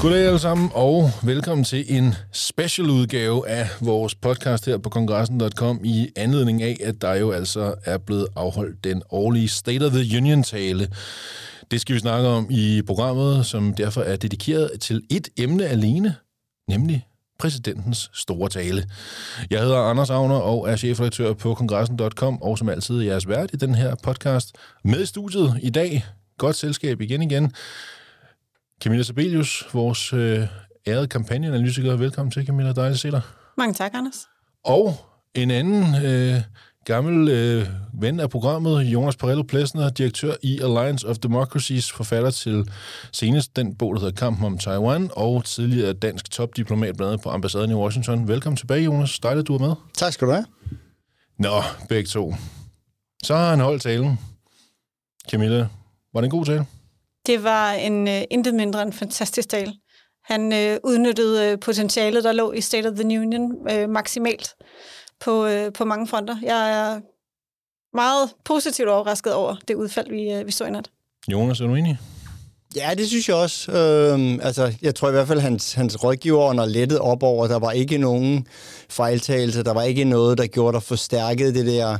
Goddag alle sammen, og velkommen til en special udgave af vores podcast her på kongressen.com i anledning af, at der jo altså er blevet afholdt den årlige State of the Union-tale. Det skal vi snakke om i programmet, som derfor er dedikeret til et emne alene, nemlig præsidentens store tale. Jeg hedder Anders Agner og er chefredaktør på kongressen.com, og som altid jeres vært i den her podcast. Med studiet i dag, godt selskab igen igen, Camilla Sabelius, vores øh, ærede kampagneanalytiker. Velkommen til, Camilla. Dejligt at se dig. Mange tak, Anders. Og en anden øh, gammel øh, ven af programmet, Jonas Parello Plesner, direktør i Alliance of Democracies, forfatter til senest den bog, der hedder Kampen om Taiwan, og tidligere dansk topdiplomat blandt andet på ambassaden i Washington. Velkommen tilbage, Jonas. Dejligt, at du er med. Tak skal du have. Nå, begge to. Så har han holdt talen. Camilla, var det en god tale? Det var en uh, intet mindre end fantastisk tale. Han uh, udnyttede uh, potentialet, der lå i State of the Union uh, maksimalt på, uh, på mange fronter. Jeg er meget positivt overrasket over det udfald, vi, uh, vi så i nat. Jonas, er du enig? Ja, det synes jeg også. Øhm, altså, jeg tror i hvert fald, at hans, hans rådgiver når lettet op over. Der var ikke nogen fejltagelse. Der var ikke noget, der gjorde, der forstærkede det der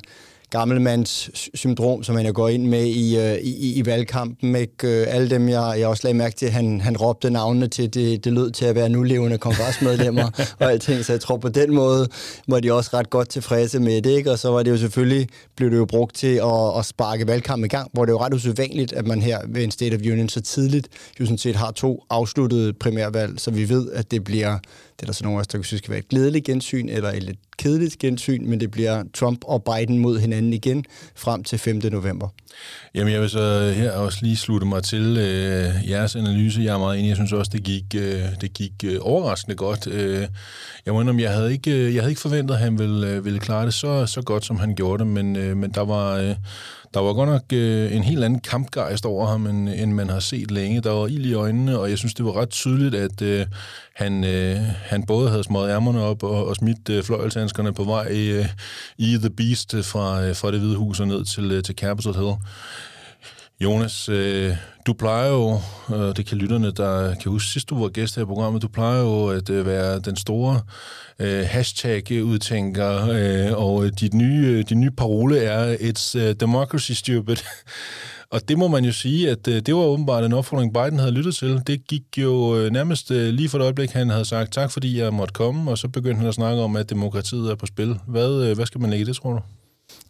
gammelmands syndrom, som han går ind med i, øh, i, i valgkampen. Ikke? Øh, alle dem, jeg, jeg også lagde mærke til, han, han råbte navnene til, det, det lød til at være nulevende kongresmedlemmer og alting, så jeg tror på den måde var de også ret godt tilfredse med det, ikke? og så var det jo selvfølgelig, blev det jo brugt til at, at sparke valgkampen i gang, hvor det er jo ret usædvanligt, at man her ved en State of Union så tidligt jo sådan set har to afsluttede primærvalg, så vi ved, at det bliver det er der så nogle af os, der synes skal være et glædeligt gensyn, eller et lidt kedeligt gensyn, men det bliver Trump og Biden mod hinanden igen frem til 5. november. Jamen, jeg vil så her også lige slutte mig til øh, jeres analyse. Jeg er meget enig. Jeg synes også, det gik, øh, det gik øh, overraskende godt. Øh, jeg må indrømme, jeg havde ikke, øh, jeg havde ikke forventet, at han ville, øh, ville klare det så, så godt, som han gjorde det, men, øh, men der var... Øh, der var godt nok øh, en helt anden kampgejst over ham, end, end man har set længe. Der var ild i øjnene, og jeg synes, det var ret tydeligt, at øh, han, øh, han både havde smået ærmerne op og, og smidt øh, fløjelshandskerne på vej øh, i The Beast fra, øh, fra det hvide hus og ned til, øh, til Capitol Hill. Jonas, øh, du plejer jo, øh, det kan lytterne, der kan huske sidst du var gæst her i programmet, du plejer jo at øh, være den store øh, hashtag-udtænker, øh, og øh, dit nye, øh, din nye parole er It's uh, democracy stupid. og det må man jo sige, at øh, det var åbenbart en opfordring, Biden havde lyttet til. Det gik jo øh, nærmest øh, lige for et øjeblik, han havde sagt tak, fordi jeg måtte komme, og så begyndte han at snakke om, at demokratiet er på spil. Hvad, øh, hvad skal man lægge det, tror du?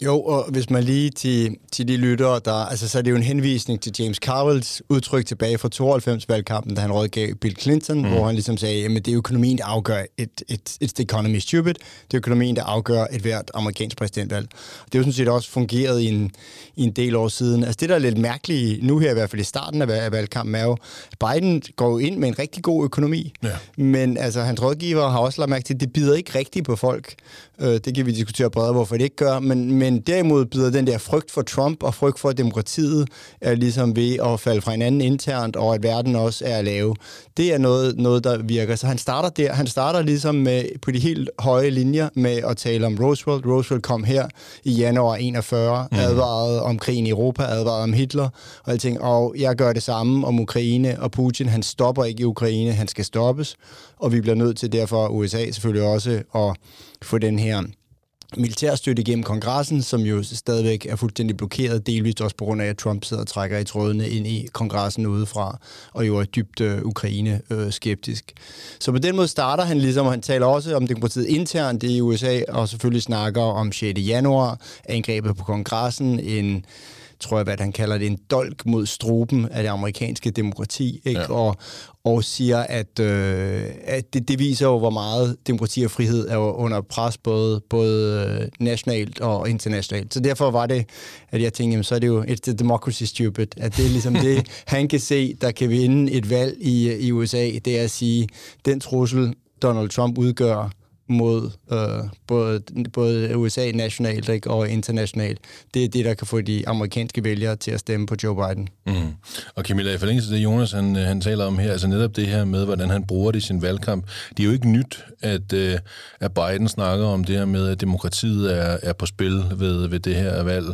Jo, og hvis man lige til, til de lyttere, der, altså, så er det jo en henvisning til James Carvilles udtryk tilbage fra 92-valgkampen, da han rådgav Bill Clinton, mm. hvor han ligesom sagde, at det er økonomien, der afgør et, et, it's the economy stupid. Det er økonomien, der afgør et hvert amerikansk præsidentvalg. Det er jo sådan set også fungeret i en, i en del år siden. Altså det, der er lidt mærkeligt nu her, i hvert fald i starten af valgkampen, er jo, Biden går jo ind med en rigtig god økonomi, ja. men altså, hans rådgiver har også lagt mærke til, at det bider ikke rigtigt på folk. Øh, det kan vi diskutere bredere, hvorfor det ikke gør, men, men derimod bider den der frygt for Trump og frygt for demokratiet er ligesom ved at falde fra hinanden internt, og at verden også er lave. Det er noget, noget der virker. Så han starter der. Han starter ligesom med, på de helt høje linjer med at tale om Roosevelt. Roosevelt kom her i januar 41, mm. advaret om krigen i Europa, advaret om Hitler og alting. Og jeg gør det samme om Ukraine og Putin. Han stopper ikke i Ukraine. Han skal stoppes. Og vi bliver nødt til derfor USA selvfølgelig også at få den her militærstøtte igennem kongressen, som jo stadigvæk er fuldstændig blokeret, delvist også på grund af, at Trump sidder og trækker i trådene ind i kongressen udefra, og jo er dybt øh, Ukraine-skeptisk. Øh, så på den måde starter han ligesom, og han taler også om demokratiet internt i USA, og selvfølgelig snakker om 6. januar, angrebet på kongressen, en tror jeg, hvad han kalder det, en dolk mod struben af det amerikanske demokrati, ikke? Ja. Og, og siger, at, øh, at det, det viser jo, hvor meget demokrati og frihed er under pres, både, både øh, nationalt og internationalt. Så derfor var det, at jeg tænkte, jamen, så er det jo et democracy stupid, at det er ligesom det, han kan se, der kan vinde et valg i, i USA, det er at sige, den trussel, Donald Trump udgør, mod øh, både, både USA nationalt ikke, og internationalt. Det er det, der kan få de amerikanske vælgere til at stemme på Joe Biden. Mm. Og Camilla, i forlængelse af det, Jonas han, øh, han taler om her, altså netop det her med, hvordan han bruger det i sin valgkamp. Det er jo ikke nyt, at, øh, at Biden snakker om det her med, at demokratiet er, er på spil ved, ved det her valg.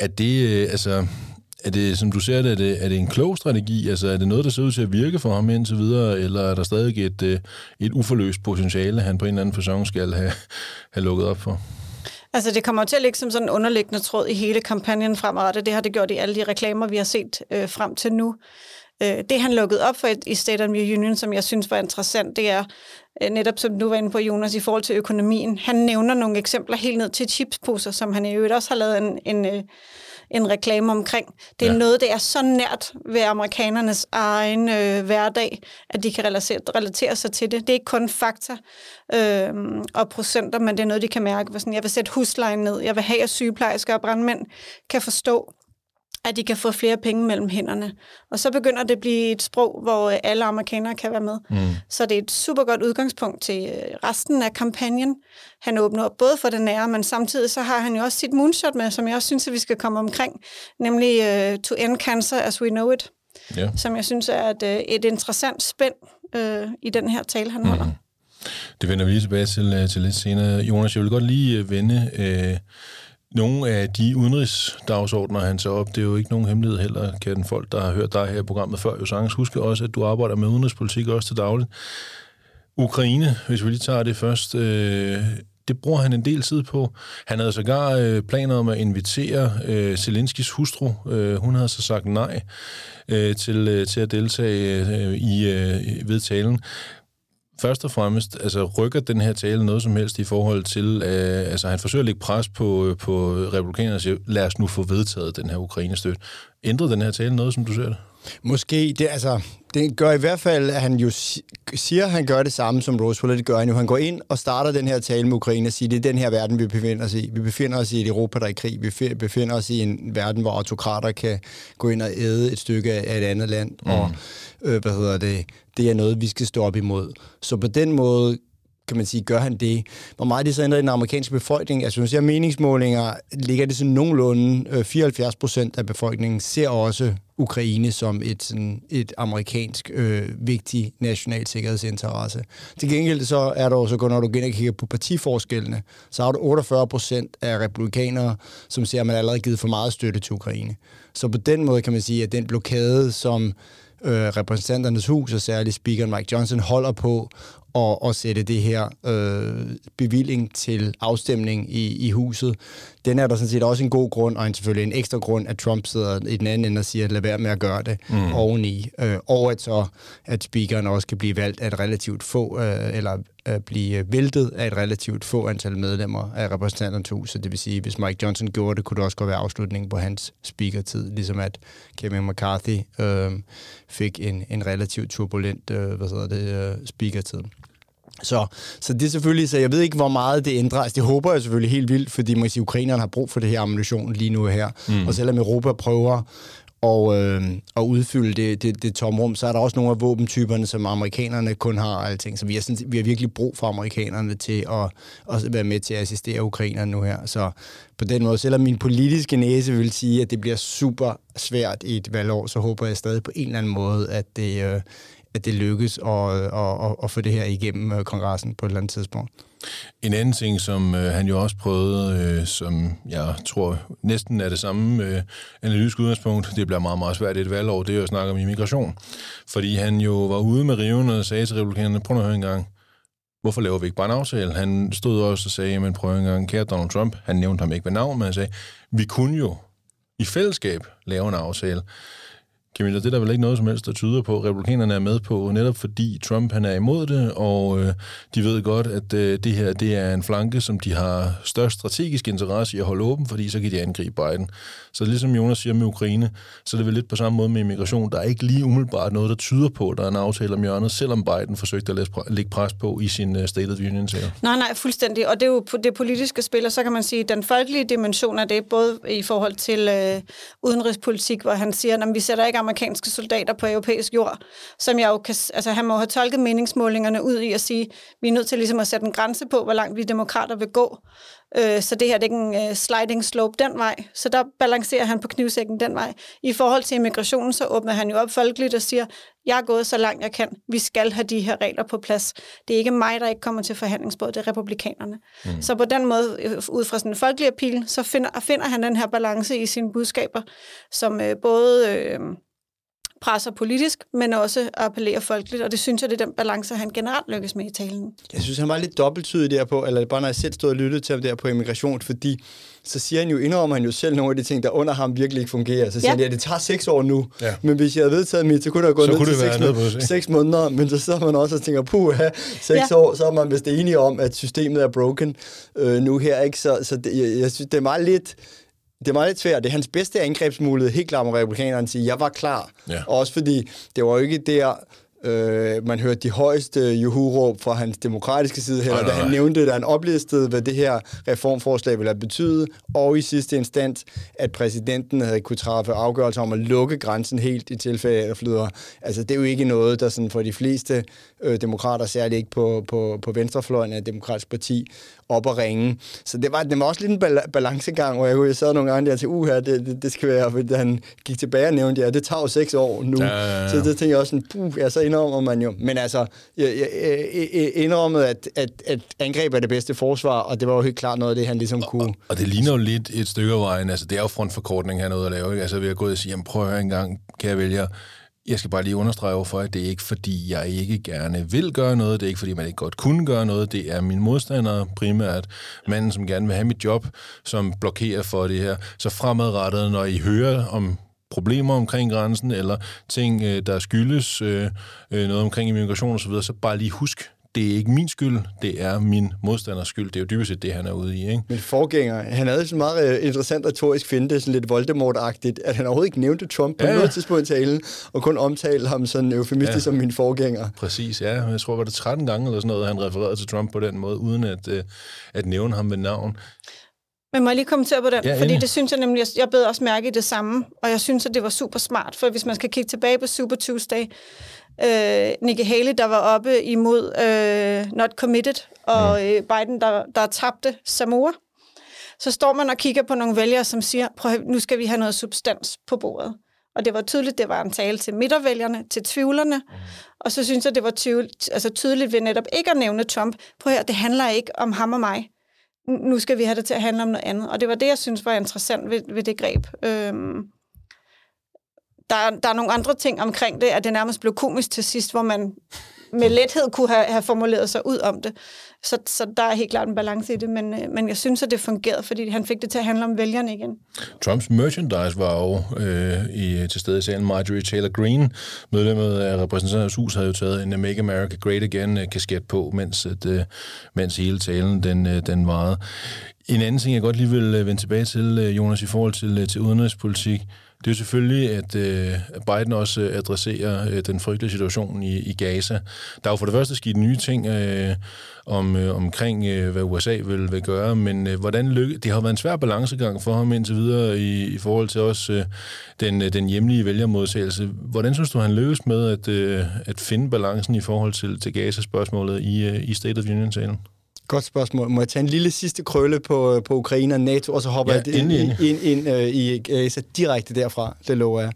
Er det, øh, altså, er det, som du ser det, er det, er det en klog strategi? Altså, er det noget, der ser ud til at virke for ham indtil videre, eller er der stadig et, øh, et uforløst potentiale, han på en eller anden fasong skal have, have lukket op for? Altså, det kommer til at ligge som sådan en underliggende tråd i hele kampagnen fremadrettet. Det har det gjort i alle de reklamer, vi har set øh, frem til nu. Øh, det, han lukkede op for i State of the Union, som jeg synes var interessant, det er øh, netop, som du var inde på, Jonas, i forhold til økonomien. Han nævner nogle eksempler helt ned til chipsposer, som han i øvrigt også har lavet en, en, øh, en reklame omkring. Det er ja. noget, det er så nært ved amerikanernes egen øh, hverdag, at de kan relatere, relatere sig til det. Det er ikke kun fakta øh, og procenter, men det er noget, de kan mærke. Sådan, jeg vil sætte huslejen ned, jeg vil have, at sygeplejersker og brandmænd kan forstå, at de kan få flere penge mellem hænderne. Og så begynder det at blive et sprog, hvor øh, alle amerikanere kan være med. Mm. Så det er et super godt udgangspunkt til øh, resten af kampagnen. Han åbner op både for det nære, men samtidig så har han jo også sit moonshot med, som jeg også synes, at vi skal komme omkring, nemlig uh, To End Cancer As We Know It, ja. som jeg synes er et, et interessant spænd uh, i den her tale, han holder. Mm. Det vender vi lige tilbage til, til lidt senere. Jonas, jeg vil godt lige vende... Uh, nogle af de udenrigsdagsordner, han tager op, det er jo ikke nogen hemmelighed heller, kan den folk, der har hørt dig her i programmet før, jo sagtens huske også, at du arbejder med udenrigspolitik også til dagligt. Ukraine, hvis vi lige tager det først, øh, det bruger han en del tid på. Han havde sågar øh, planer om at invitere øh, Zelenskis hustru. Øh, hun havde så sagt nej øh, til, øh, til at deltage øh, i øh, ved talen først og fremmest, altså rykker den her tale noget som helst i forhold til, øh, altså han forsøger at lægge pres på, på republikanerne og siger, lad os nu få vedtaget den her Ukraine-støtte. Ændrede den her tale noget, som du ser det? Måske, det, altså, det gør i hvert fald, at han jo siger, at han gør det samme som Roosevelt, gør han jo. Han går ind og starter den her tale med Ukraine og siger, det er den her verden, vi befinder os i. Vi befinder os i et Europa, der er i krig. Vi befinder os i en verden, hvor autokrater kan gå ind og æde et stykke af et andet land. Mm. Og, øh, hvad hedder det, det er noget, vi skal stå op imod. Så på den måde kan man sige, gør han det? Hvor meget det så ændrer i den amerikanske befolkning? Altså, hvis jeg meningsmålinger, ligger det sådan nogenlunde øh, 74 procent af befolkningen ser også Ukraine som et, sådan, et amerikansk øh, vigtig national sikkerhedsinteresse. Til gengæld så er der også, når du igen kigger på partiforskellene, så har du 48 procent af republikanere, som ser, at man allerede givet for meget støtte til Ukraine. Så på den måde kan man sige, at den blokade, som øh, repræsentanternes hus, og særligt speaker Mike Johnson, holder på at, at sætte det her øh, bevilling til afstemning i, i huset. Den er der sådan set også en god grund, og en, selvfølgelig en ekstra grund, at Trump sidder i den anden ende og siger, at lad være med at gøre det mm. oveni. Øh, og at så, at speakeren også kan blive valgt af et relativt få, øh, eller at blive væltet af et relativt få antal medlemmer af repræsentanternes hus. Så det vil sige, hvis Mike Johnson gjorde det, kunne det også godt være afslutningen på hans speakertid, ligesom at Kevin McCarthy øh, fik en, en relativt turbulent øh, hvad hedder det, øh, speakertid. Så, så det er selvfølgelig, så jeg ved ikke, hvor meget det ændrer. Altså, det håber jeg selvfølgelig helt vildt, fordi man siger, ukrainerne har brug for det her ammunition lige nu her. Mm. Og selvom Europa prøver og, øh, at udfylde det, det, det tomrum, så er der også nogle af våbentyperne, som amerikanerne kun har alting. Så vi har, sådan, vi har virkelig brug for amerikanerne til at, at være med til at assistere ukrainerne nu her. Så på den måde, selvom min politiske næse vil sige, at det bliver super svært i et valgår, så håber jeg stadig på en eller anden måde, at det, øh, at det lykkes at, at, at, at få det her igennem øh, kongressen på et eller andet tidspunkt. En anden ting, som øh, han jo også prøvede, øh, som jeg tror næsten er det samme øh, analytiske udgangspunkt, det bliver meget, meget svært i et valgår, det er jo at snakke om immigration. Fordi han jo var ude med riven og sagde til republikanerne, prøv at høre en gang, hvorfor laver vi ikke bare en aftale? Han stod også og sagde, men prøv en gang, kære Donald Trump, han nævnte ham ikke ved navn, men han sagde, vi kunne jo i fællesskab lave en aftale. Camilla, det er der vel ikke noget som helst, der tyder på, at republikanerne er med på, netop fordi Trump han er imod det, og øh, de ved godt, at øh, det her det er en flanke, som de har størst strategisk interesse i at holde åben, fordi så kan de angribe Biden. Så ligesom Jonas siger med Ukraine, så er det vel lidt på samme måde med immigration. Der er ikke lige umiddelbart noget, der tyder på, at der er en aftale om hjørnet, selvom Biden forsøgte at lægge pres på i sin uh, State of the Union -sager. Nej, nej, fuldstændig. Og det er jo det politiske spil, og så kan man sige, at den folkelige dimension af det, både i forhold til øh, udenrigspolitik, hvor han siger, at vi sætter ikke amerikanske soldater på europæisk jord, som jeg jo kan, altså han må have tolket meningsmålingerne ud i at sige, vi er nødt til ligesom at sætte en grænse på, hvor langt vi demokrater vil gå. Øh, så det her det er ikke en uh, sliding slope den vej. Så der balancerer han på knivsækken den vej. I forhold til immigrationen, så åbner han jo op folkeligt og siger, jeg er gået så langt jeg kan. Vi skal have de her regler på plads. Det er ikke mig, der ikke kommer til forhandlingsbordet, det er republikanerne. Mm. Så på den måde, øh, ud fra sådan en folkelig appeal, så finder, finder han den her balance i sine budskaber, som øh, både... Øh, presser politisk, men også appellerer folkeligt, og det synes jeg, det er den balance, han generelt lykkes med i talen. Jeg synes, han var lidt dobbelttydig der på, eller bare når jeg selv stod og lyttede til ham der på immigration, fordi så siger han jo, indrømmer han jo selv nogle af de ting, der under ham virkelig ikke fungerer. Så siger ja. han, ja, det tager seks år nu, ja. men hvis jeg havde vedtaget mit, så kunne der gå ned til seks, måneder, seks måneder, men så sidder man også og tænker, puh, seks ja. år, så er man vist enige om, at systemet er broken øh, nu her, ikke? Så, så det, jeg, jeg synes, det er meget lidt det er meget lidt svært. Det er hans bedste angrebsmulighed, helt klart med republikanerne, sige, jeg var klar. Ja. Også fordi det var jo ikke der, Øh, man hørte de højeste juhu-råb fra hans demokratiske side her, da han nævnte, da han oplistede, hvad det her reformforslag ville have betydet, og i sidste instans, at præsidenten havde kunne træffe afgørelser om at lukke grænsen helt i tilfælde af flyder. Altså, det er jo ikke noget, der sådan for de fleste øh, demokrater, særligt ikke på, på, på venstrefløjen af demokratisk parti, op at ringe. Så det var, det var også lidt en balancegang, hvor jeg, jeg sad nogle gange der til, uha, det, det, det skal være, fordi han gik tilbage og nævnte, ja, det tager jo seks år nu. Ja, ja, ja. Så det tænkte jeg også sådan, puh, ja, så indrømmer man jo. Men altså, jeg, jeg, jeg indrømmede, at, at, at angreb er det bedste forsvar, og det var jo helt klart noget af det, han ligesom kunne... Og, og det ligner jo lidt et stykke af vejen. Altså, det er jo frontforkortning, han er ude at lave. Ikke? Altså, vi har gået og sige, jamen prøv at høre en gang, kan jeg vælge jeg skal bare lige understrege for, at det er ikke fordi, jeg ikke gerne vil gøre noget, det er ikke fordi, man ikke godt kunne gøre noget, det er min modstander primært, manden, som gerne vil have mit job, som blokerer for det her. Så fremadrettet, når I hører om problemer omkring grænsen, eller ting, øh, der skyldes øh, øh, noget omkring immigration osv., så bare lige husk, det er ikke min skyld, det er min modstanders skyld. Det er jo dybest set det, han er ude i. Ikke? Min forgænger, han havde sådan meget øh, interessant retorisk finde, sådan lidt Voldemort-agtigt, at han overhovedet ikke nævnte Trump på ja, noget tidspunkt i talen, og kun omtalte ham sådan eufemistisk ja. som min forgænger. Præcis, ja. Jeg tror, var det 13 gange eller sådan noget, han refererede til Trump på den måde, uden at, uh, at nævne ham ved navn. Men må jeg lige kommentere på den? Ja, Fordi det synes jeg nemlig, jeg, jeg bed også mærke i det samme, og jeg synes, at det var super smart, for hvis man skal kigge tilbage på Super Tuesday, øh, Nikki Haley, der var oppe imod øh, Not Committed, og mm. øh, Biden, der, der tabte Samoa. Så står man og kigger på nogle vælgere, som siger, prøv nu skal vi have noget substans på bordet. Og det var tydeligt, det var en tale til midtervælgerne, til tvivlerne. Mm. Og så synes jeg, det var tydeligt, altså tydeligt ved netop ikke at nævne Trump. Prøv her, det handler ikke om ham og mig. Nu skal vi have det til at handle om noget andet. Og det var det, jeg synes var interessant ved, ved det greb. Øhm, der, der er nogle andre ting omkring det, at det nærmest blev komisk til sidst, hvor man med lethed kunne have, have formuleret sig ud om det. Så, så der er helt klart en balance i det, men, øh, men jeg synes, at det fungerede, fordi han fik det til at handle om vælgerne igen. Trumps merchandise var jo øh, i, til stede i salen. Marjorie Taylor Greene, medlemmet af repræsentanternes hus, havde jo taget en øh, Make America Great Again-kasket øh, på, mens, at, øh, mens hele talen den, øh, den varede. En anden ting, jeg godt lige vil vende tilbage til, Jonas, i forhold til, til udenrigspolitik, det er jo selvfølgelig, at øh, Biden også øh, adresserer øh, den frygtelige situation i, i Gaza. Der er jo for det første sket nye ting øh, om, øh, omkring, øh, hvad USA vil, vil gøre, men øh, hvordan lykke, det har været en svær balancegang for ham indtil videre i, i forhold til også øh, den, øh, den hjemlige vælgermodtagelse. Hvordan synes du, han lykkes med at, øh, at finde balancen i forhold til, til Gaza-spørgsmålet i, øh, i State of Union-talen? Godt spørgsmål. Må jeg tage en lille sidste krølle på, på Ukraine og NATO, og så hopper ja, jeg ind, ind, ind, ind uh, i Gaza direkte derfra, det lover jeg.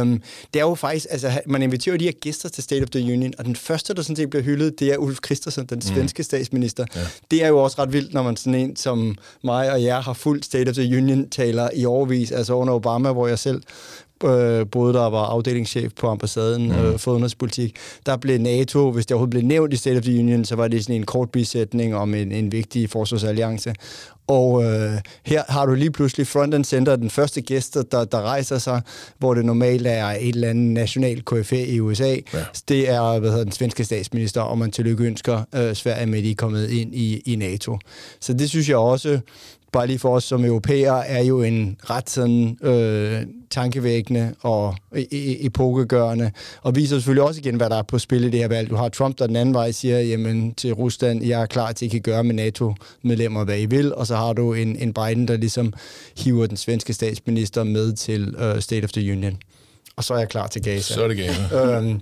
Um, det er jo faktisk, altså man inviterer jo de her gæster til State of the Union, og den første, der sådan set bliver hyldet, det er Ulf Christensen, den mm. svenske mm. statsminister. Ja. Det er jo også ret vildt, når man sådan en som mig og jer har fuldt State of the Union-taler i overvis, altså under Obama, hvor jeg selv øh, både der var afdelingschef på ambassaden mm. øh, for udenrigspolitik, der blev NATO, hvis det overhovedet blev nævnt i State of the Union, så var det sådan en kort bisætning om en, en vigtig forsvarsalliance. Og øh, her har du lige pludselig front and center, den første gæst, der, der rejser sig, hvor det normalt er et eller andet national KFA i USA. Ja. Det er hvad hedder, den svenske statsminister, og man tillykke ønsker øh, Sverige med, at de er kommet ind i, i NATO. Så det synes jeg også bare lige for os som europæer, er jo en ret sådan øh, tankevækkende og epokegørende, og viser selvfølgelig også igen, hvad der er på spil i det her valg. Du har Trump, der den anden vej siger, jamen til Rusland, jeg er klar til, at I kan gøre med NATO-medlemmer, hvad I vil, og så har du en, en Biden, der ligesom hiver den svenske statsminister med til uh, State of the Union. Og så er jeg klar til Gaza. Så er det Gaza. øhm,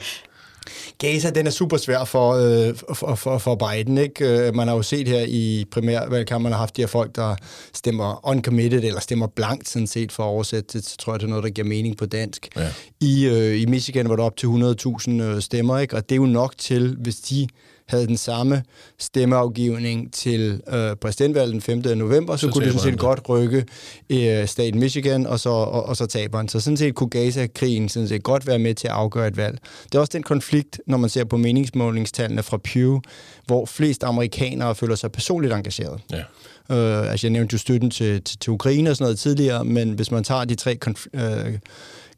Gaza, den er super svær for, øh, for, for, for Biden. Ikke? Øh, man har jo set her i primærvalgkampen, man har haft de her folk, der stemmer uncommitted, eller stemmer blankt, sådan set, for at oversætte det. Så tror jeg, det er noget, der giver mening på dansk. Ja. I, øh, I Michigan var der op til 100.000 øh, stemmer, ikke? og det er jo nok til, hvis de havde den samme stemmeafgivning til øh, præsidentvalget den 5. november, så, så kunne det sådan set godt rykke øh, staten Michigan, og så, og, og så taber han. Så sådan set kunne Gaza-krigen sådan set godt være med til at afgøre et valg. Det er også den konflikt, når man ser på meningsmålingstallene fra Pew, hvor flest amerikanere føler sig personligt engageret. Ja. Øh, altså jeg nævnte jo støtten til, til, til Ukraine og sådan noget tidligere, men hvis man tager de tre konf- øh,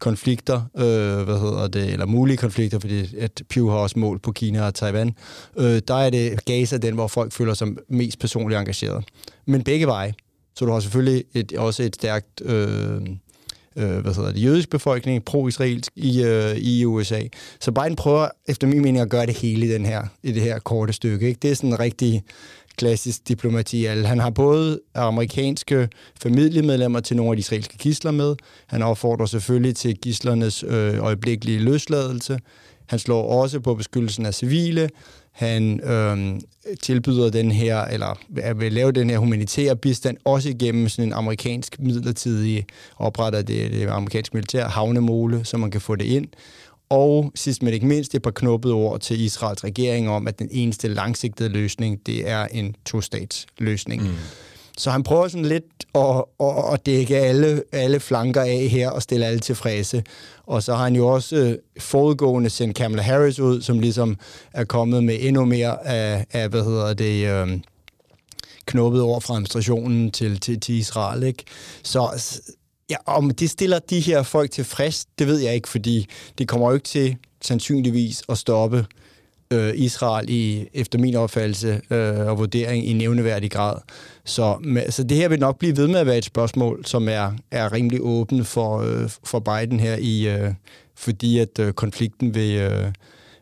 konflikter, øh, hvad hedder det, eller mulige konflikter, fordi at Pew har også mål på Kina og Taiwan, øh, der er det Gaza den, hvor folk føler sig mest personligt engageret. Men begge veje. Så du har selvfølgelig et, også et stærkt øh, øh, hvad hedder det, jødisk befolkning, pro-israelsk i, øh, i USA. Så Biden prøver efter min mening at gøre det hele i, den her, i det her korte stykke. Ikke? Det er sådan en rigtig klassisk diplomati. Han har både amerikanske familiemedlemmer til nogle af de israelske gisler med. Han opfordrer selvfølgelig til gislernes øh, øjeblikkelige løsladelse. Han slår også på beskyttelsen af civile. Han øh, tilbyder den her, eller vil lave den her humanitære bistand, også igennem sådan en amerikansk midlertidig opretter det, det amerikanske militær havnemole, så man kan få det ind. Og sidst men ikke mindst et par knuppede ord til Israels regering om, at den eneste langsigtede løsning, det er en to-stats løsning. Mm. Så han prøver sådan lidt at, at, at dække alle, alle flanker af her og stille alle tilfredse. Og så har han jo også øh, forudgående sendt Kamala Harris ud, som ligesom er kommet med endnu mere af, af hvad hedder det, øh, knuppet over fra administrationen til, til, til Israel. Ikke? Så Ja, om det stiller de her folk tilfreds, det ved jeg ikke, fordi det kommer jo ikke til sandsynligvis at stoppe øh, Israel i, efter min opfattelse øh, og vurdering i nævneværdig grad. Så, med, så det her vil nok blive ved med at være et spørgsmål, som er, er rimelig åbent for, øh, for Biden her, i, øh, fordi at øh, konflikten vil, øh,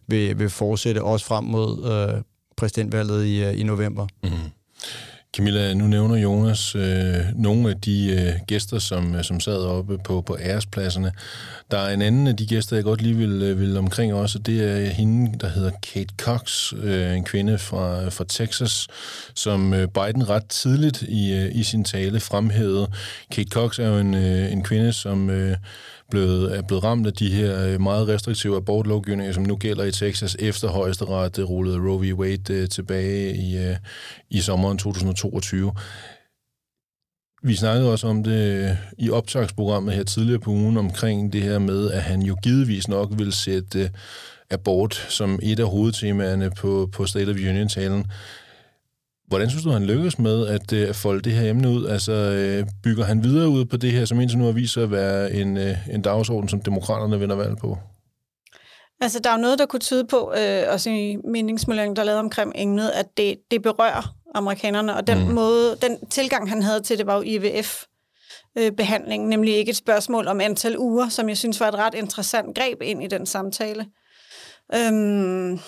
vil, vil fortsætte også frem mod øh, præsidentvalget i, øh, i november. Mm. Camilla, nu nævner Jonas øh, nogle af de øh, gæster, som, øh, som sad oppe på, på ærespladserne. Der er en anden af de gæster, jeg godt lige vil, øh, vil omkring også, det er hende, der hedder Kate Cox, øh, en kvinde fra, fra Texas, som øh, Biden ret tidligt i, øh, i sin tale fremhævede. Kate Cox er jo en, øh, en kvinde, som... Øh, blevet, er blevet ramt af de her øh, meget restriktive abortlovgivninger, som nu gælder i Texas, efter højesteret øh, rullede Roe v. Wade øh, tilbage i, i sommeren 2022. Vi snakkede også om det i optagsprogrammet her tidligere på ugen, omkring det her med, at han jo givetvis nok vil sætte abort som et af hovedtemaerne på, på State of Union-talen. Hvordan synes du, han lykkes med at, øh, folde det her emne ud? Altså, øh, bygger han videre ud på det her, som indtil nu har vist sig at være en, øh, en dagsorden, som demokraterne vinder valg på? Altså, der er jo noget, der kunne tyde på, øh, også i meningsmålingen, der er lavet omkring emnet, at det, det berører amerikanerne, og den mm. måde, den tilgang, han havde til det, var jo IVF, behandling, nemlig ikke et spørgsmål om antal uger, som jeg synes var et ret interessant greb ind i den samtale. Øhm,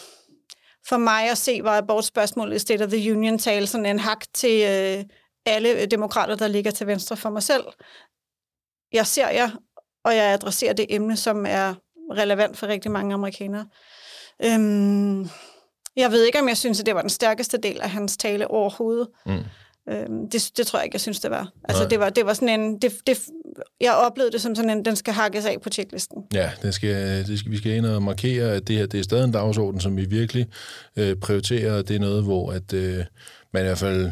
for mig at se, var abortspørgsmålet i State of the Union tale sådan en hak til øh, alle demokrater, der ligger til venstre for mig selv. Jeg ser jer, og jeg adresserer det emne, som er relevant for rigtig mange amerikanere. Øhm, jeg ved ikke, om jeg synes, at det var den stærkeste del af hans tale overhovedet. Mm. Øhm, det, det tror jeg ikke, jeg synes, det var. Altså, det var, det var sådan en... Det, det, jeg oplevede det som sådan en, den skal hakkes af på checklisten. Ja, det skal, det skal, vi skal ind og markere, at det her det er stadig en dagsorden, som vi virkelig øh, prioriterer. Det er noget, hvor at, øh, man i hvert fald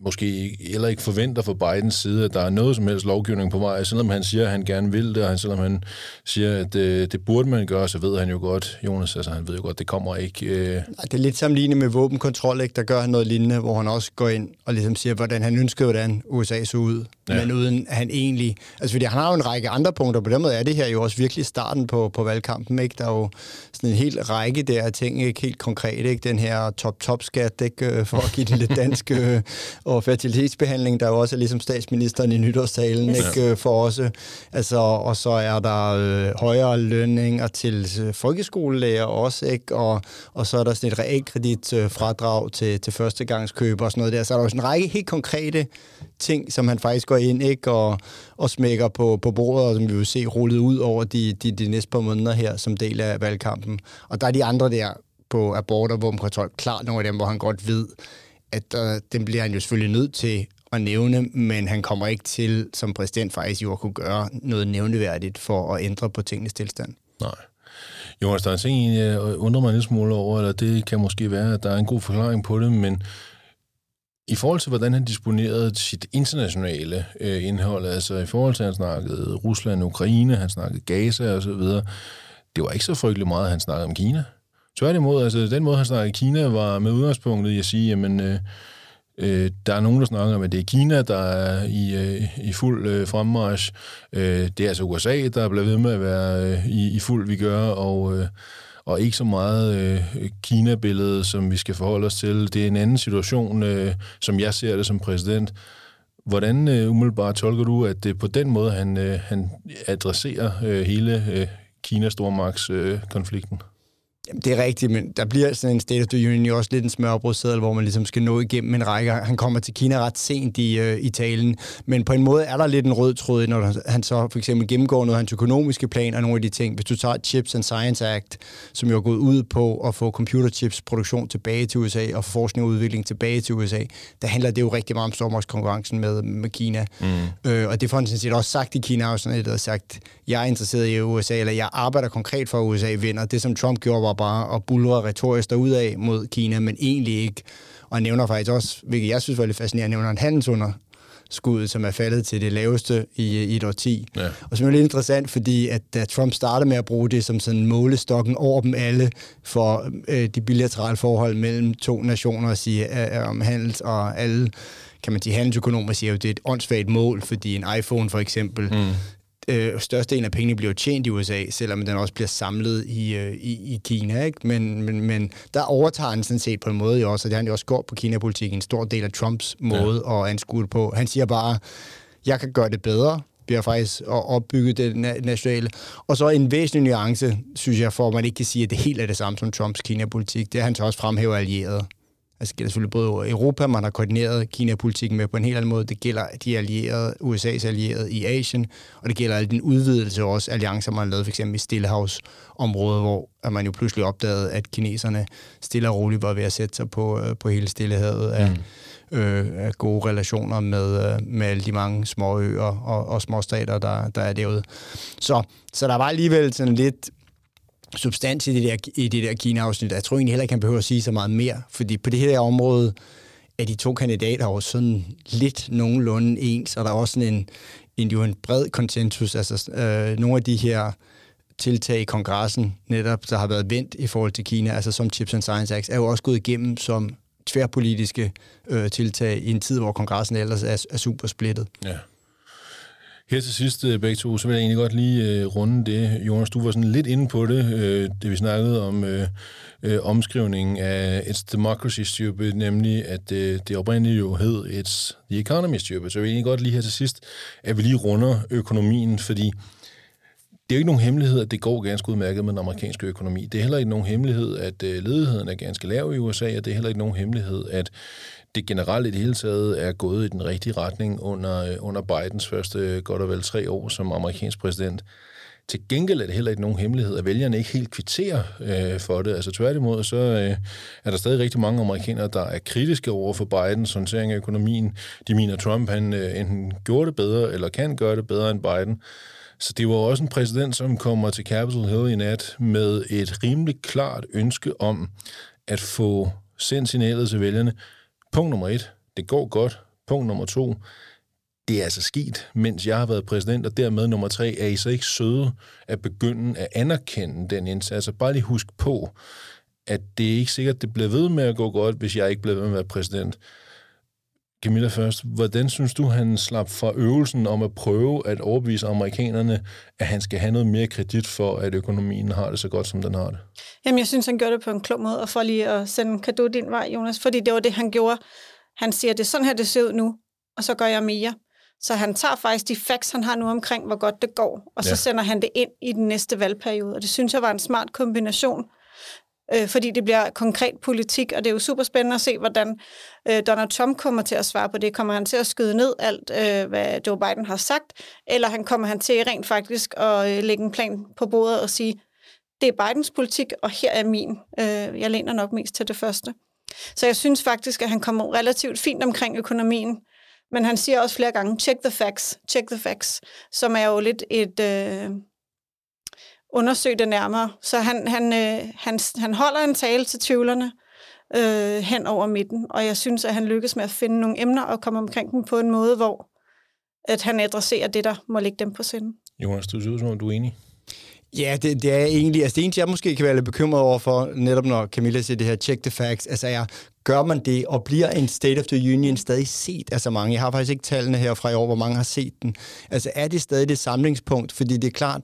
måske heller ikke forventer fra Bidens side, at der er noget som helst lovgivning på vej. Selvom han siger, at han gerne vil det, og selvom han siger, at det, øh, det burde man gøre, så ved han jo godt, Jonas, altså han ved jo godt, det kommer ikke. Øh... Det er lidt sammenlignet med våbenkontrol, ikke? der gør han noget lignende, hvor han også går ind og ligesom siger, hvordan han ønsker, hvordan USA så ud, ja. men uden at han egentlig... Altså fordi han har jo en række andre punkter, på den måde er det her jo også virkelig starten på, på valgkampen, ikke? Der er jo sådan en hel række der ting, ikke helt konkret, ikke? Den her top-top-skat, ikke? Øh, for at give det lidt dansk øh, og fertilitetsbehandling, der er jo også ligesom statsministeren i nytårstalen, yes. ikke, øh, for også. Altså, og så er der øh, højere lønninger til folkeskolelærer også, ikke? Og, og så er der sådan et realkreditfradrag til, til førstegangskøb og sådan noget der. Så er der jo sådan en række helt konkrete ting, som han faktisk går ind ikke? Og, og smækker på, på bordet, og som vi vil se rullet ud over de, de, de næste par måneder her som del af valgkampen. Og der er de andre der på abort og våbenkontrol, klart nogle af dem, hvor han godt ved, at øh, uh, den bliver han jo selvfølgelig nødt til at nævne, men han kommer ikke til som præsident faktisk jo at kunne gøre noget nævneværdigt for at ændre på tingenes tilstand. Nej. Jonas, der er en ting, jeg undrer mig en lille smule over, eller det kan måske være, at der er en god forklaring på det, men i forhold til, hvordan han disponerede sit internationale øh, indhold, altså i forhold til, at han snakkede Rusland, Ukraine, han snakkede Gaza og så videre, det var ikke så frygtelig meget, at han snakkede om Kina. Tværtimod, altså den måde, han snakkede Kina, var med udgangspunktet i at sige, jamen, øh, øh, der er nogen, der snakker om, at det er Kina, der er i, øh, i fuld øh, fremmarsch. Øh, det er altså USA, der bliver ved med at være øh, i, i fuld vi gør, og... Øh, og ikke så meget øh, Kina-billede, som vi skal forholde os til. Det er en anden situation, øh, som jeg ser det som præsident. Hvordan øh, umiddelbart tolker du, at det på den måde, han, øh, han adresserer øh, hele øh, Kina-stormagtskonflikten? Øh, Jamen, det er rigtigt, men der bliver sådan en State of the Union jo også lidt en smørbrødseddel, hvor man ligesom skal nå igennem en række. Han kommer til Kina ret sent i, øh, i talen, men på en måde er der lidt en rød tråd, når han så for eksempel gennemgår noget af hans økonomiske plan og nogle af de ting. Hvis du tager Chips and Science Act, som jo er gået ud på at få computerchips produktion tilbage til USA og forskning og udvikling tilbage til USA, der handler det jo rigtig meget om stormagtskonkurrencen med, med Kina. Mm. Øh, og det får han sådan set også sagt i Kina, og sådan et, sagt, jeg er interesseret i USA, eller jeg arbejder konkret for, at USA vinder. Det, som Trump gjorde, var bare at bulre retorisk af mod Kina, men egentlig ikke. Og han nævner faktisk også, hvilket jeg synes var lidt fascinerende, nævner en handelsunder skud, som er faldet til det laveste i, i et årti. Ja. Og som er lidt interessant, fordi at da Trump startede med at bruge det som sådan målestokken over dem alle for øh, de bilaterale forhold mellem to nationer, og sige øh, om handels og alle kan man sige, handelsøkonomer siger jo, det er et åndssvagt mål, fordi en iPhone for eksempel mm øh, størstedelen af pengene bliver tjent i USA, selvom den også bliver samlet i, øh, i, i Kina. Ikke? Men, men, men der overtager han sådan set på en måde jo også, og det har han jo også gjort på Kina-politik, en stor del af Trumps måde ja. at anskue det på. Han siger bare, jeg kan gøre det bedre, vi har faktisk opbygget det nationale. Og så en væsentlig nuance, synes jeg, for at man ikke kan sige, at det helt er det samme som Trumps Kina-politik. Det er, at han så også fremhæver allierede. Altså, det gælder selvfølgelig både Europa, man har koordineret Kina-politikken med på en helt anden måde. Det gælder de allierede, USA's allierede i Asien, og det gælder al den udvidelse også alliancer, man har lavet for eksempel i Stillehavsområdet, hvor man jo pludselig opdagede, at kineserne stille og roligt var ved at sætte sig på, øh, på hele Stillehavet af, mm. øh, af gode relationer med, øh, med alle de mange små øer og, og små stater, der, der er derude. Så, så der var alligevel sådan lidt substans i det der, i det der Kina-afsnit. Jeg tror egentlig heller ikke, han behøver at sige så meget mere, fordi på det her område er de to kandidater jo sådan lidt nogenlunde ens, og der er også sådan en, en, jo en bred konsensus. Altså øh, nogle af de her tiltag i kongressen, netop der har været vendt i forhold til Kina, altså som Chips and Science Act, er jo også gået igennem som tværpolitiske øh, tiltag i en tid, hvor kongressen ellers er, er super splittet. Ja. Her til sidst, øh, begge to, så vil jeg egentlig godt lige øh, runde det. Jonas, du var sådan lidt inde på det, øh, det vi snakkede om øh, øh, omskrivningen af It's Democracy Stupid, nemlig at øh, det oprindeligt jo hed It's The Economy Stupid. Så jeg vil egentlig godt lige her til sidst, at vi lige runder økonomien, fordi det er jo ikke nogen hemmelighed, at det går ganske udmærket med den amerikanske økonomi. Det er heller ikke nogen hemmelighed, at øh, ledigheden er ganske lav i USA, og det er heller ikke nogen hemmelighed, at det generelt i det hele taget er gået i den rigtige retning under, øh, under Bidens første øh, godt og vel tre år som amerikansk præsident. Til gengæld er det heller ikke nogen hemmelighed, at vælgerne ikke helt kvitterer øh, for det. Altså tværtimod, så øh, er der stadig rigtig mange amerikanere, der er kritiske over for Bidens håndtering af økonomien. De mener, at Trump han, øh, enten gjorde det bedre, eller kan gøre det bedre end Biden. Så det var også en præsident, som kommer til Capitol Hill i nat med et rimelig klart ønske om at få sendt signalet til vælgerne. Punkt nummer et, det går godt. Punkt nummer to, det er altså sket, mens jeg har været præsident, og dermed nummer tre, er I så ikke søde at begynde at anerkende den indsats. Altså bare lige husk på, at det er ikke sikkert, det bliver ved med at gå godt, hvis jeg ikke bliver ved med at være præsident. Camilla først, hvordan synes du, han slap fra øvelsen om at prøve at overbevise amerikanerne, at han skal have noget mere kredit for, at økonomien har det så godt, som den har det? Jamen, jeg synes, han gjorde det på en klog måde, og for lige at sende en kado din vej, Jonas, fordi det var det, han gjorde. Han siger, det er sådan her, det ser ud nu, og så gør jeg mere. Så han tager faktisk de facts, han har nu omkring, hvor godt det går, og så ja. sender han det ind i den næste valgperiode. Og det synes jeg var en smart kombination øh, fordi det bliver konkret politik, og det er jo super spændende at se, hvordan øh, Donald Trump kommer til at svare på det. Kommer han til at skyde ned alt, øh, hvad Joe Biden har sagt, eller han kommer han til rent faktisk at øh, lægge en plan på bordet og sige, det er Bidens politik, og her er min. Øh, jeg læner nok mest til det første. Så jeg synes faktisk, at han kommer relativt fint omkring økonomien, men han siger også flere gange, check the facts, check the facts, som er jo lidt et... Øh, undersøge det nærmere. Så han, han, øh, han, han holder en tale til tvivlerne øh, hen over midten, og jeg synes, at han lykkes med at finde nogle emner og komme omkring dem på en måde, hvor at han adresserer det, der må ligge dem på sinde. Jonas, du ser ud som om, du er enig. Ja, det, det er egentlig, altså det eneste, jeg måske kan være lidt bekymret over for, netop når Camilla siger det her, check the facts, altså er, gør man det, og bliver en State of the Union stadig set af så mange? Jeg har faktisk ikke tallene her fra i år, hvor mange har set den. Altså er det stadig det samlingspunkt? Fordi det er klart,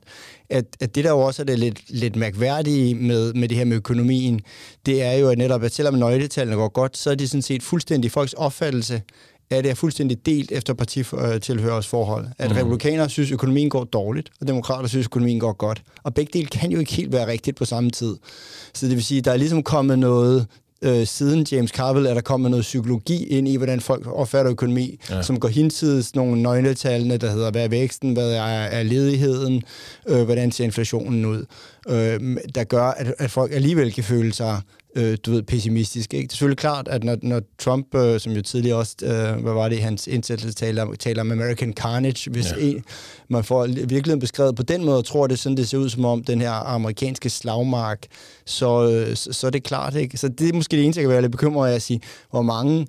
at, at det der jo også er det lidt, lidt mærkværdige med, med det her med økonomien, det er jo at netop, at selvom nøgletallene går godt, så er det sådan set fuldstændig folks opfattelse er det er fuldstændig delt efter partitilhørsforhold. At mm. republikanere synes, at økonomien går dårligt, og demokrater synes, at økonomien går godt. Og begge dele kan jo ikke helt være rigtigt på samme tid. Så det vil sige, at der er ligesom kommet noget øh, siden James Carville, er der kommet noget psykologi ind i, hvordan folk opfatter økonomi, ja. som går hinsides nogle nøgletallene, der hedder, hvad er væksten, hvad er, er ledigheden, øh, hvordan ser inflationen ud, øh, der gør, at, at folk alligevel kan føle sig øh, du ved, pessimistisk. Ikke? Det er selvfølgelig klart, at når, når Trump, øh, som jo tidligere også, øh, hvad var det, hans indsættelse taler, taler om American Carnage, hvis ja. en, man får virkeligheden beskrevet på den måde, og tror det sådan, det ser ud som om den her amerikanske slagmark, så, øh, så, så er det klart. Ikke? Så det er måske det eneste, jeg kan være lidt bekymret af at sige, hvor mange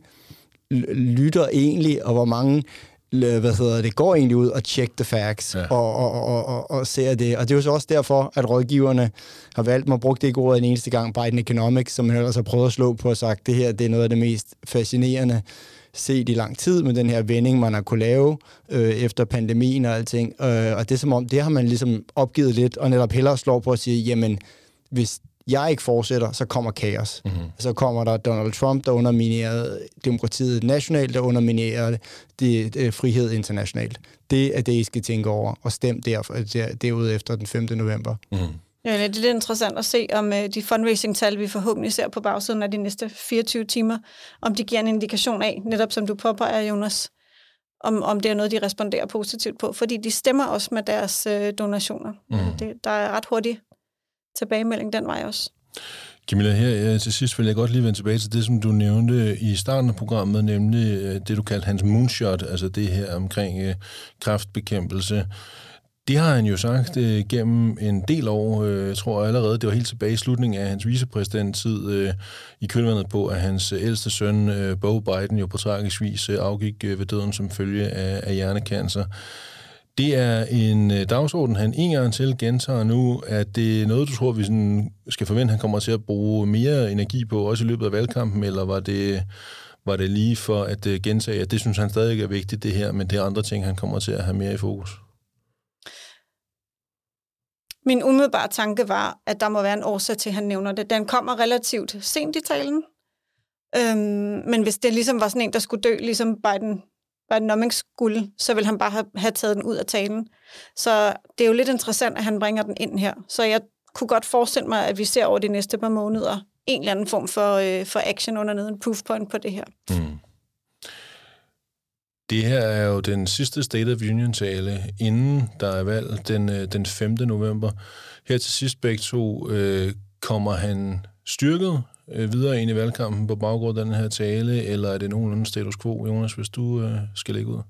lytter egentlig, og hvor mange hvad hedder det, går egentlig ud og check the facts ja. og, og, og, og, og ser det. Og det er jo så også derfor, at rådgiverne har valgt, man brugt det ikke ordet en eneste gang, Biden Economics, som man ellers har prøvet at slå på og sagt, det her det er noget af det mest fascinerende set i lang tid med den her vending, man har kunne lave øh, efter pandemien og alting. Øh, og det er som om, det har man ligesom opgivet lidt, og netop hellere slår på at sige, jamen, hvis jeg ikke fortsætter, så kommer kaos. Mm-hmm. Så kommer der Donald Trump, der underminerer demokratiet nationalt, der underminerer det, det, det frihed internationalt. Det er det, I skal tænke over, og stem der, der, derude efter den 5. november. Mm-hmm. Ja, det er lidt interessant at se, om uh, de fundraising-tal, vi forhåbentlig ser på bagsiden af de næste 24 timer, om de giver en indikation af, netop som du påpeger, Jonas, om, om det er noget, de responderer positivt på. Fordi de stemmer også med deres uh, donationer. Mm. Det, der er ret hurtigt tilbagemelding den vej også. Camilla, her til sidst vil jeg godt lige vende tilbage til det, som du nævnte i starten af programmet, nemlig øh, det, du kaldte hans moonshot, altså det her omkring øh, kraftbekæmpelse. Det har han jo sagt øh, gennem en del år, øh, jeg tror allerede, det var helt tilbage i slutningen af hans vicepræsidenttid øh, i kølvandet på, at hans øh, ældste søn, øh, Bo Biden, jo på tragisk vis øh, afgik øh, ved døden som følge af, af hjernekancer. Det er en øh, dagsorden, han en gang til gentager nu. at det er noget, du tror, vi sådan skal forvente, han kommer til at bruge mere energi på, også i løbet af valgkampen, eller var det, var det lige for at øh, gentage, at det synes han stadig er vigtigt, det her, men det er andre ting, han kommer til at have mere i fokus? Min umiddelbare tanke var, at der må være en årsag til, at han nævner det. Den kommer relativt sent i talen, øhm, men hvis det ligesom var sådan en, der skulle dø, ligesom Biden Bidenomics skulle, så vil han bare have, have taget den ud af talen. Så det er jo lidt interessant, at han bringer den ind her. Så jeg kunne godt forestille mig, at vi ser over de næste par måneder en eller anden form for, øh, for action under neden, proof point på det her. Mm. Det her er jo den sidste State of Union-tale, inden der er valg den, øh, den 5. november. Her til sidst begge to øh, kommer han styrket øh, videre ind i valgkampen på baggrund af den her tale, eller er det nogenlunde status quo, Jonas, hvis du øh, skal lægge ud?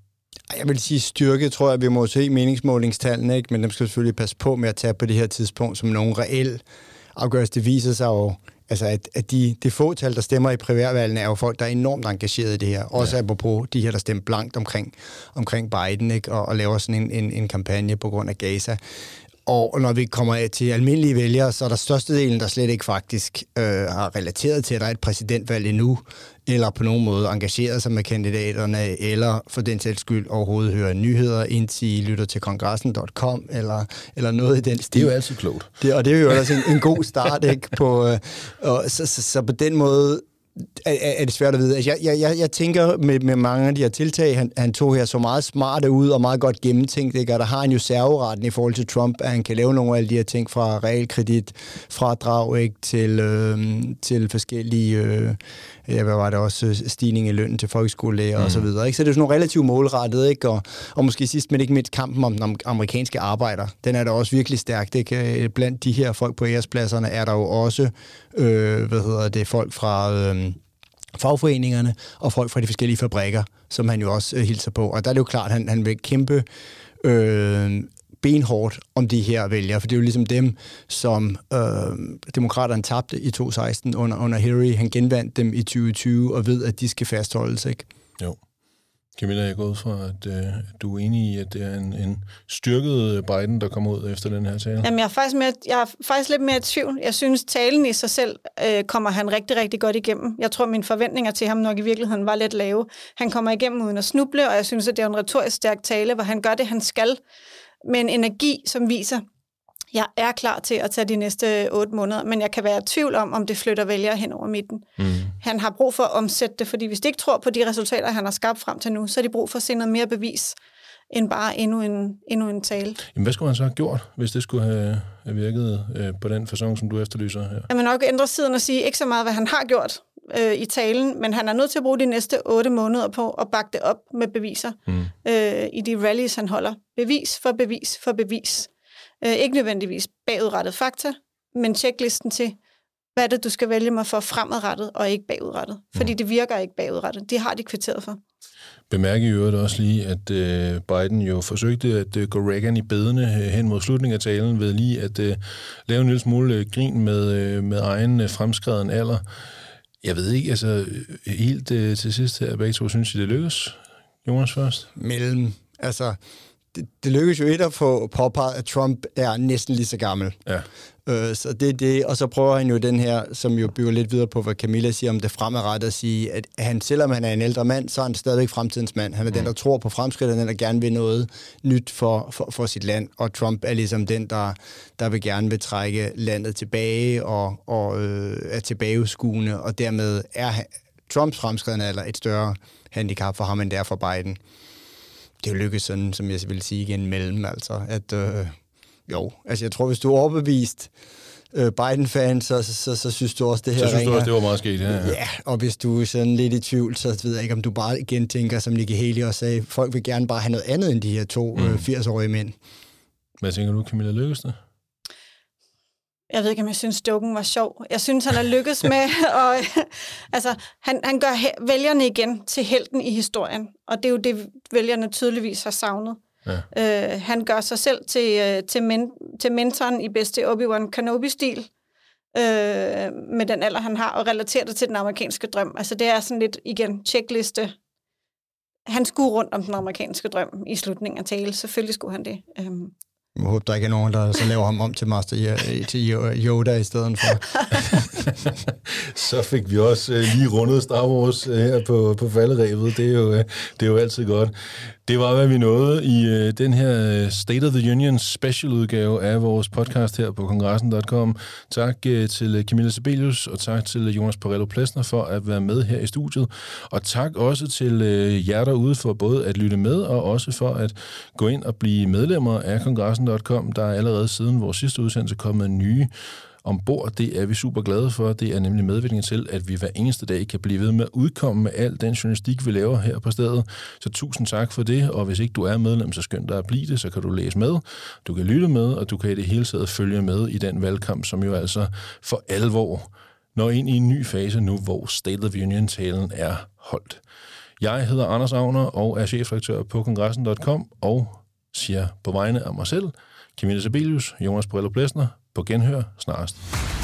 Jeg vil sige styrke, tror jeg, vi må se meningsmålingstallene, ikke? men dem skal selvfølgelig passe på med at tage på det her tidspunkt som nogen reel afgørelse. Det viser sig jo, altså at, at de, de få tal, der stemmer i primærvalgene, er jo folk, der er enormt engageret i det her. Også ja. apropos de her, der stemmer blankt omkring, omkring Biden, ikke? Og, og laver sådan en, en, en kampagne på grund af Gaza. Og når vi kommer til almindelige vælgere, så er der størstedelen, der slet ikke faktisk øh, har relateret til, at der er et præsidentvalg endnu, eller på nogen måde engageret sig med kandidaterne, eller for den sags skyld overhovedet hører nyheder, indtil I lytter til kongressen.com, eller, eller noget i den stil. Det er jo altid klogt. Det, og det er jo også en, en god start, ikke? På, øh, og så, så, så på den måde er, er det svært at vide. Altså, jeg, jeg, jeg, jeg tænker med, med mange af de her tiltag, han, han tog her så meget smarte ud og meget godt gennemtænkt, ikke? og der har han jo serveretten i forhold til Trump, at han kan lave nogle af alle de her ting fra realkredit, fra drag ikke? Til, øh, til forskellige, øh, ja, hvad var det også, stigning i lønnen til folkeskolelæger mm. og så mm. videre. Ikke? Så det er sådan nogle relativt målrettet, ikke? Og, og måske sidst, men ikke mindst kampen om den amerikanske arbejder. Den er der også virkelig stærkt. Ikke? Blandt de her folk på ærespladserne er der jo også, øh, hvad hedder det, folk fra... Øh, fagforeningerne og folk fra de forskellige fabrikker, som han jo også øh, hilser på. Og der er det jo klart, at han, han vil kæmpe øh, benhårdt om de her vælgere, for det er jo ligesom dem, som øh, demokraterne tabte i 2016 under, under Hillary. Han genvandt dem i 2020 og ved, at de skal fastholdes, ikke? Jo. Camilla, jeg er gået fra, at øh, du er enig i, at det er en, en styrket Biden, der kommer ud efter den her tale. Jamen, jeg er faktisk, mere, jeg er faktisk lidt mere i tvivl. Jeg synes, talen i sig selv øh, kommer han rigtig, rigtig godt igennem. Jeg tror, mine forventninger til ham nok i virkeligheden var lidt lave. Han kommer igennem uden at snuble, og jeg synes, at det er en retorisk stærk tale, hvor han gør det, han skal, med en energi, som viser, jeg er klar til at tage de næste otte måneder, men jeg kan være i tvivl om, om det flytter vælgere hen over midten. Mm. Han har brug for at omsætte det, fordi hvis de ikke tror på de resultater, han har skabt frem til nu, så er de brug for at se noget mere bevis, end bare endnu en, endnu en tale. Jamen, hvad skulle han så have gjort, hvis det skulle have virket øh, på den fasong, som du efterlyser her? Jamen nok ændre siden og sige ikke så meget, hvad han har gjort øh, i talen, men han er nødt til at bruge de næste otte måneder på at bakke det op med beviser mm. øh, i de rallies, han holder. Bevis for bevis for bevis. Øh, ikke nødvendigvis bagudrettet fakta, men checklisten til, hvad er det, du skal vælge mig for fremadrettet og ikke bagudrettet. Fordi mm. det virker ikke bagudrettet. Det har de kvitteret for. Bemærk i øvrigt også lige, at øh, Biden jo forsøgte at øh, gå Reagan i bedene øh, hen mod slutningen af talen ved lige at øh, lave en lille smule øh, grin med, øh, med egen øh, fremskreden alder. Jeg ved ikke, altså helt øh, til sidst her, begge to synes I, det lykkes? Jonas først? Mellem, altså det, det lykkedes jo et at få påpeget, at Trump er næsten lige så gammel. Ja. Øh, så det er det, og så prøver han jo den her, som jo bygger lidt videre på, hvad Camilla siger om det fremadrettet, at sige, at han, selvom han er en ældre mand, så er han stadigvæk fremtidens mand. Han er mm. den, der tror på fremskridt, og den, der gerne vil noget nyt for, for, for sit land, og Trump er ligesom den, der, der vil gerne vil trække landet tilbage og, og øh, er tilbageskuende, og dermed er Trumps fremskridende alder et større handicap for ham, end det er for Biden det er jo lykkedes sådan, som jeg vil sige igen, mellem, altså, at øh, jo, altså jeg tror, hvis du er overbevist øh, Biden-fan, så, så, så, så synes du også, det her Så synes ringer. du også, det var meget sket, ja, ja. Ja, og hvis du er sådan lidt i tvivl, så ved jeg ikke, om du bare igen tænker, som Nikki Haley også sagde, folk vil gerne bare have noget andet end de her to mm. øh, 80-årige mænd. Hvad tænker du, Camilla, lykkes det? jeg ved ikke, om jeg synes, dukken var sjov. Jeg synes, han er lykkes med, og altså, han, han gør vælgerne igen til helten i historien, og det er jo det, vælgerne tydeligvis har savnet. Ja. Øh, han gør sig selv til, øh, til, men, til mentoren i bedste Obi-Wan Kenobi-stil, øh, med den alder, han har, og relaterer det til den amerikanske drøm. Altså, det er sådan lidt, igen, checkliste. Han skulle rundt om den amerikanske drøm i slutningen af tale. Selvfølgelig skulle han det. Øh, jeg håber, der ikke er nogen, der så laver ham om til Master til Yoda i stedet for. så fik vi også øh, lige rundet Star Wars uh, her på, på falderæbet. Det er, jo, øh, det er jo altid godt. Det var, hvad vi nåede i øh, den her øh, State of the Union specialudgave af vores podcast her på kongressen.com. Tak øh, til øh, Camilla Sibelius, og tak til Jonas Parello Plesner for at være med her i studiet. Og tak også til øh, jer derude for både at lytte med, og også for at gå ind og blive medlemmer af kongressen.com. Der er allerede siden vores sidste udsendelse kommet nye ombord. Det er vi super glade for. Det er nemlig medvirkningen til, at vi hver eneste dag kan blive ved med at udkomme med al den journalistik, vi laver her på stedet. Så tusind tak for det, og hvis ikke du er medlem, så skynd dig at blive det, så kan du læse med, du kan lytte med, og du kan i det hele taget følge med i den valgkamp, som jo altså for alvor når ind i en ny fase nu, hvor State of Union-talen er holdt. Jeg hedder Anders Agner og er chefredaktør på kongressen.com og siger på vegne af mig selv, Camilla Sabelius, Jonas Borello Plesner, på genhør snarest.